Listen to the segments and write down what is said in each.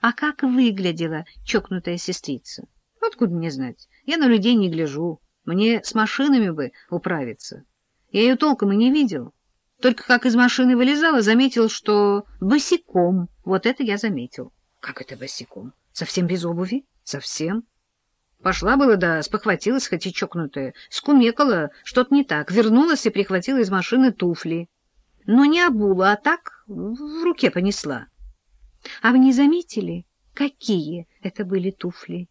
А как выглядела чокнутая сестрица? Откуда мне знать? Я на людей не гляжу. Мне с машинами бы управиться. Я ее толком и не видел. Только как из машины вылезала, заметил, что босиком. Вот это я заметил. Как это босиком? Совсем без обуви? Совсем. Пошла было, да спохватилась, хоть и чокнутая. Скумекала, что-то не так. Вернулась и прихватила из машины туфли. Но не обула, а так в руке понесла. А вы не заметили, какие это были туфли?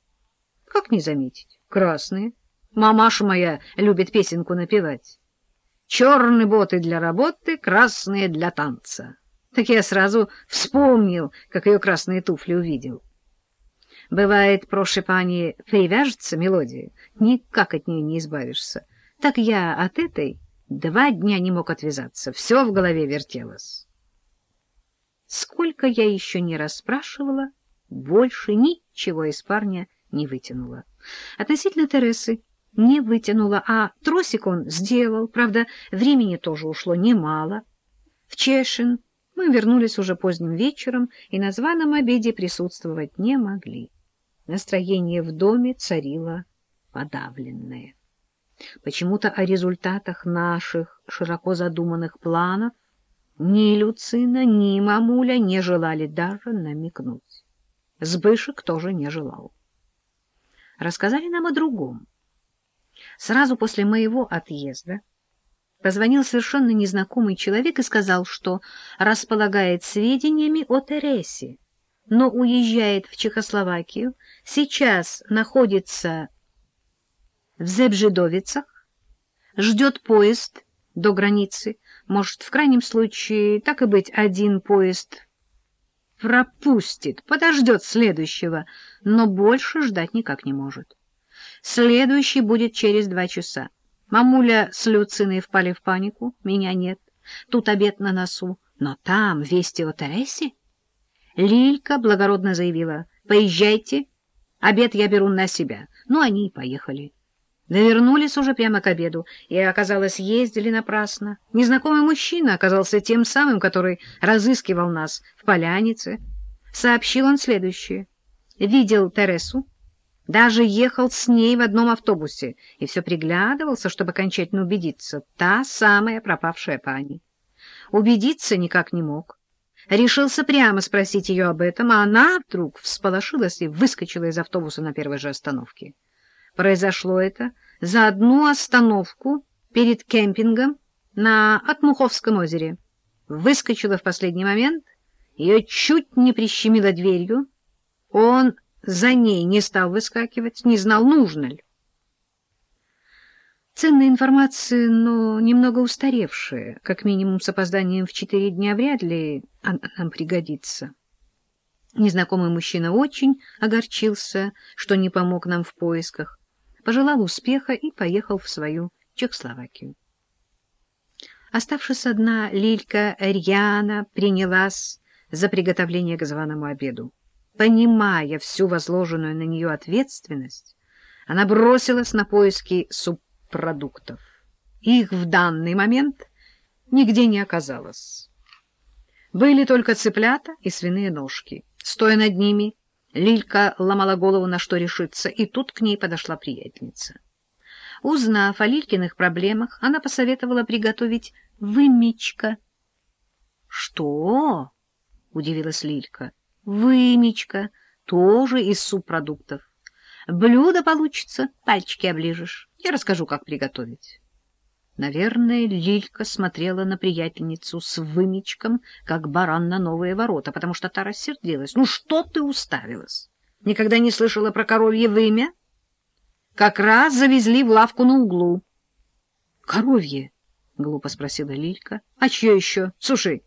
Как не заметить? Красные. Мамаша моя любит песенку напевать. Черные боты для работы, красные для танца. Так я сразу вспомнил, как ее красные туфли увидел. Бывает, проще пани привяжется мелодия, никак от нее не избавишься. Так я от этой два дня не мог отвязаться, все в голове вертелось. Сколько я еще не расспрашивала, больше ничего из парня не вытянула. Относительно Тересы не вытянула, а тросик он сделал. Правда, времени тоже ушло немало. В Чешин мы вернулись уже поздним вечером и на званом обеде присутствовать не могли. Настроение в доме царило подавленное. Почему-то о результатах наших широко задуманных планов ни Люцина, ни мамуля не желали даже намекнуть. Сбышек тоже не желал. Рассказали нам о другом. Сразу после моего отъезда позвонил совершенно незнакомый человек и сказал, что располагает сведениями о Тересе, но уезжает в Чехословакию, сейчас находится в Зебжидовицах, ждет поезд до границы, может, в крайнем случае, так и быть, один поезд пропустит, подождет следующего, но больше ждать никак не может. Следующий будет через два часа. Мамуля с Люциной впали в панику, меня нет. Тут обед на носу, но там вести о Тересе. Лилька благородно заявила, поезжайте, обед я беру на себя. Ну, они и поехали. Навернулись уже прямо к обеду, и, оказалось, ездили напрасно. Незнакомый мужчина оказался тем самым, который разыскивал нас в полянице. Сообщил он следующее. Видел Тересу, даже ехал с ней в одном автобусе и все приглядывался, чтобы окончательно убедиться. Та самая пропавшая пани. Убедиться никак не мог. Решился прямо спросить ее об этом, а она вдруг всполошилась и выскочила из автобуса на первой же остановке. Произошло это за одну остановку перед кемпингом на Отмуховском озере. Выскочила в последний момент, ее чуть не прищемило дверью. Он за ней не стал выскакивать, не знал, нужно ли. Ценная информация, но немного устаревшая, как минимум с опозданием в четыре дня вряд ли она нам пригодится. Незнакомый мужчина очень огорчился, что не помог нам в поисках пожелал успеха и поехал в свою Чехословакию. Оставшись одна, Лилька рьяно принялась за приготовление к званому обеду. Понимая всю возложенную на нее ответственность, она бросилась на поиски субпродуктов. Их в данный момент нигде не оказалось. Были только цыплята и свиные ножки. Стоя над ними, Лилька ломала голову, на что решиться, и тут к ней подошла приятельница. Узнав о Лилькиных проблемах, она посоветовала приготовить вымечка. — Что? — удивилась Лилька. — Вымечка, тоже из субпродуктов. Блюдо получится, пальчики оближешь. Я расскажу, как приготовить. Наверное, Лилька смотрела на приятельницу с вымечком, как баран на новые ворота, потому что та рассердилась. «Ну что ты уставилась? Никогда не слышала про коровье вымя? Как раз завезли в лавку на углу». «Коровье?» — глупо спросила Лилька. «А чье еще? Слушай,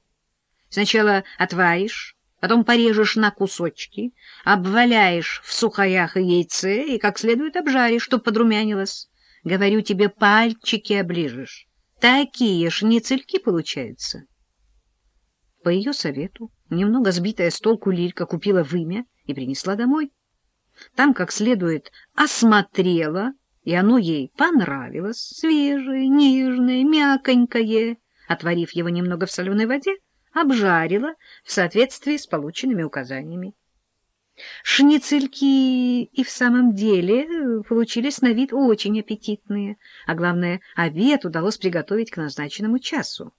сначала отваришь, потом порежешь на кусочки, обваляешь в сухоях и яйце и как следует обжаришь, чтоб подрумянилось». Говорю тебе, пальчики оближешь. Такие шницельки получаются. По ее совету, немного сбитая с толку Лилька купила вымя и принесла домой. Там как следует осмотрела, и оно ей понравилось, свежее, нежное, мяконькое. Отварив его немного в соленой воде, обжарила в соответствии с полученными указаниями. Шницельки и в самом деле получились на вид очень аппетитные, а главное, обед удалось приготовить к назначенному часу.